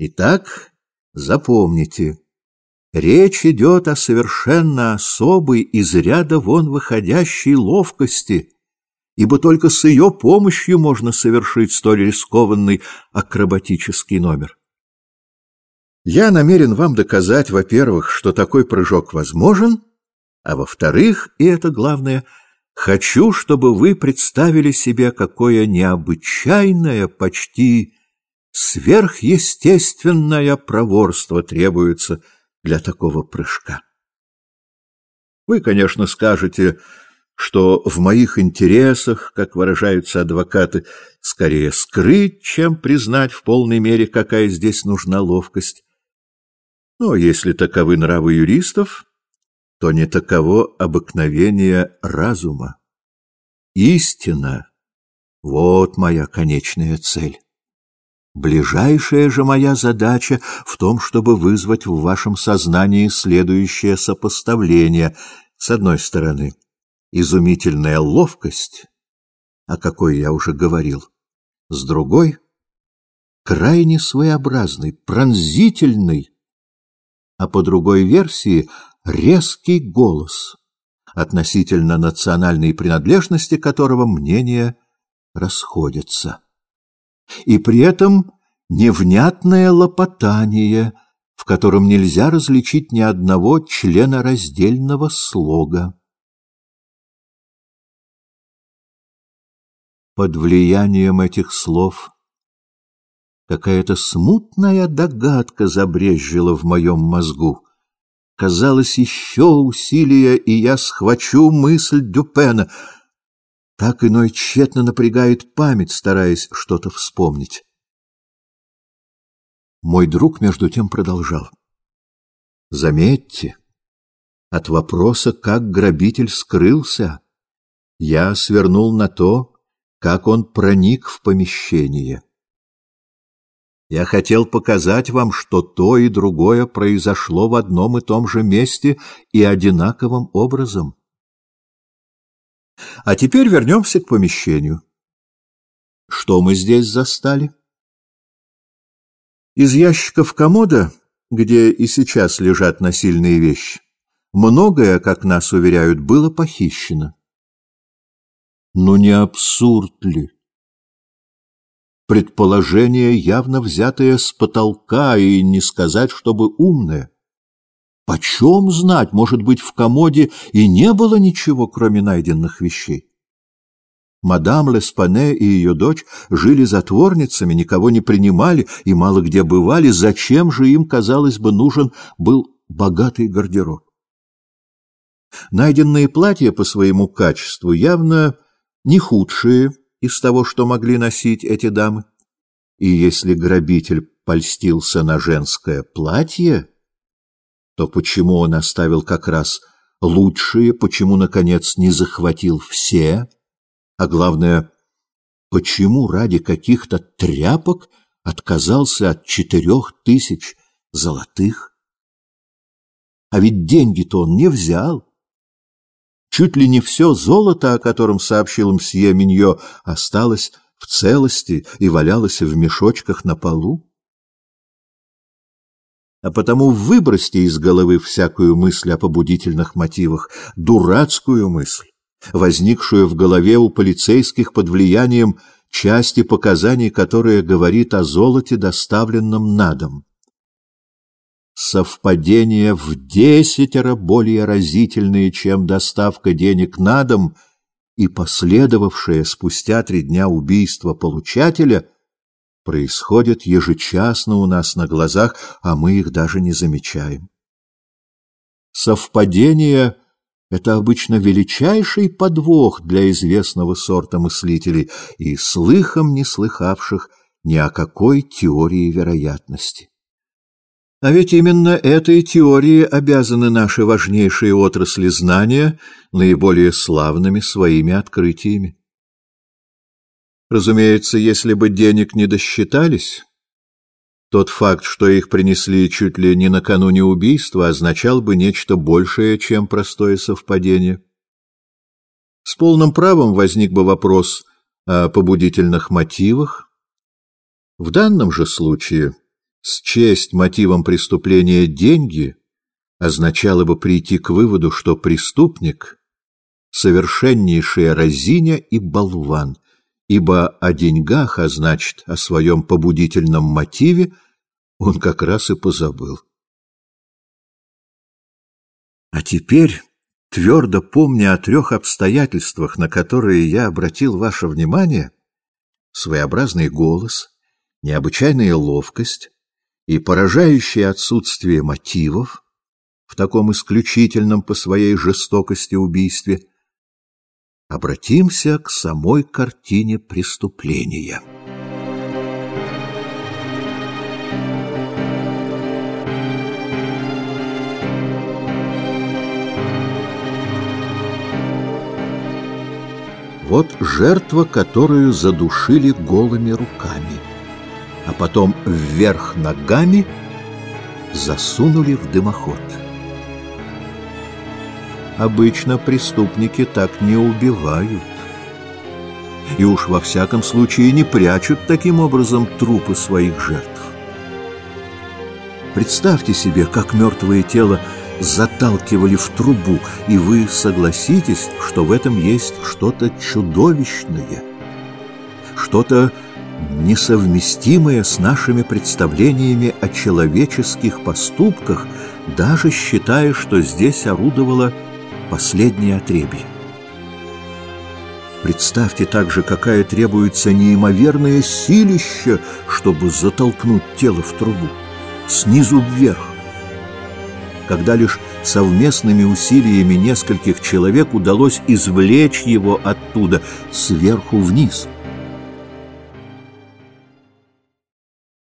Итак, запомните, речь идет о совершенно особой из ряда вон выходящей ловкости, ибо только с ее помощью можно совершить столь рискованный акробатический номер. Я намерен вам доказать, во-первых, что такой прыжок возможен, а во-вторых, и это главное, хочу, чтобы вы представили себе, какое необычайное, почти сверхъестественное проворство требуется для такого прыжка. Вы, конечно, скажете, что в моих интересах, как выражаются адвокаты, скорее скрыть, чем признать в полной мере, какая здесь нужна ловкость. Но если таковы нравы юристов, то не таково обыкновение разума. Истина — вот моя конечная цель. Ближайшая же моя задача в том, чтобы вызвать в вашем сознании следующее сопоставление. С одной стороны, изумительная ловкость, о какой я уже говорил. С другой — крайне своеобразный, пронзительный, а по другой версии — резкий голос, относительно национальной принадлежности которого мнения расходятся. И при этом невнятное лопотание, в котором нельзя различить ни одного члена раздельного слога. Под влиянием этих слов Какая-то смутная догадка забрезжила в моем мозгу. Казалось, еще усилия, и я схвачу мысль Дюпена. Так иной тщетно напрягает память, стараясь что-то вспомнить. Мой друг между тем продолжал. Заметьте, от вопроса, как грабитель скрылся, я свернул на то, как он проник в помещение. Я хотел показать вам, что то и другое произошло в одном и том же месте и одинаковым образом. А теперь вернемся к помещению. Что мы здесь застали? Из ящиков комода, где и сейчас лежат насильные вещи, многое, как нас уверяют, было похищено. Ну не абсурд ли? предположение, явно взятое с потолка, и не сказать, чтобы умное. Почем знать, может быть, в комоде и не было ничего, кроме найденных вещей? Мадам Леспане и ее дочь жили затворницами, никого не принимали и мало где бывали. Зачем же им, казалось бы, нужен был богатый гардероб? Найденные платья по своему качеству явно не худшие, из того, что могли носить эти дамы. И если грабитель польстился на женское платье, то почему он оставил как раз лучшие, почему, наконец, не захватил все, а главное, почему ради каких-то тряпок отказался от четырех тысяч золотых? А ведь деньги-то он не взял. Чуть ли не все золото, о котором сообщил мсье Миньо, осталось в целости и валялось в мешочках на полу. А потому выбросьте из головы всякую мысль о побудительных мотивах, дурацкую мысль, возникшую в голове у полицейских под влиянием части показаний, которая говорит о золоте, доставленном на дом. Совпадения в десятеро более разительные, чем доставка денег на дом и последовавшее спустя три дня убийство получателя, происходит ежечасно у нас на глазах, а мы их даже не замечаем. Совпадение — это обычно величайший подвох для известного сорта мыслителей и слыхом не слыхавших ни о какой теории вероятности. А ведь именно этой теории обязаны наши важнейшие отрасли знания наиболее славными своими открытиями. Разумеется, если бы денег не досчитались, тот факт, что их принесли чуть ли не накануне убийства, означал бы нечто большее, чем простое совпадение. С полным правом возник бы вопрос о побудительных мотивах. В данном же случае Счесть мотивом преступления деньги означало бы прийти к выводу, что преступник — совершеннейшая разиня и болван, ибо о деньгах, а значит, о своем побудительном мотиве, он как раз и позабыл. А теперь, твердо помня о трех обстоятельствах, на которые я обратил ваше внимание, своеобразный голос, необычайная ловкость и поражающее отсутствие мотивов в таком исключительном по своей жестокости убийстве, обратимся к самой картине преступления. Вот жертва, которую задушили голыми руками, а потом вверх ногами засунули в дымоход. Обычно преступники так не убивают. И уж во всяком случае не прячут таким образом трупы своих жертв. Представьте себе, как мертвое тело заталкивали в трубу, и вы согласитесь, что в этом есть что-то чудовищное, что-то несовместимое с нашими представлениями о человеческих поступках, даже считая, что здесь орудовало последнее отребье. Представьте также, какая требуется неимоверное силище, чтобы затолкнуть тело в трубу, снизу вверх, когда лишь совместными усилиями нескольких человек удалось извлечь его оттуда сверху вниз –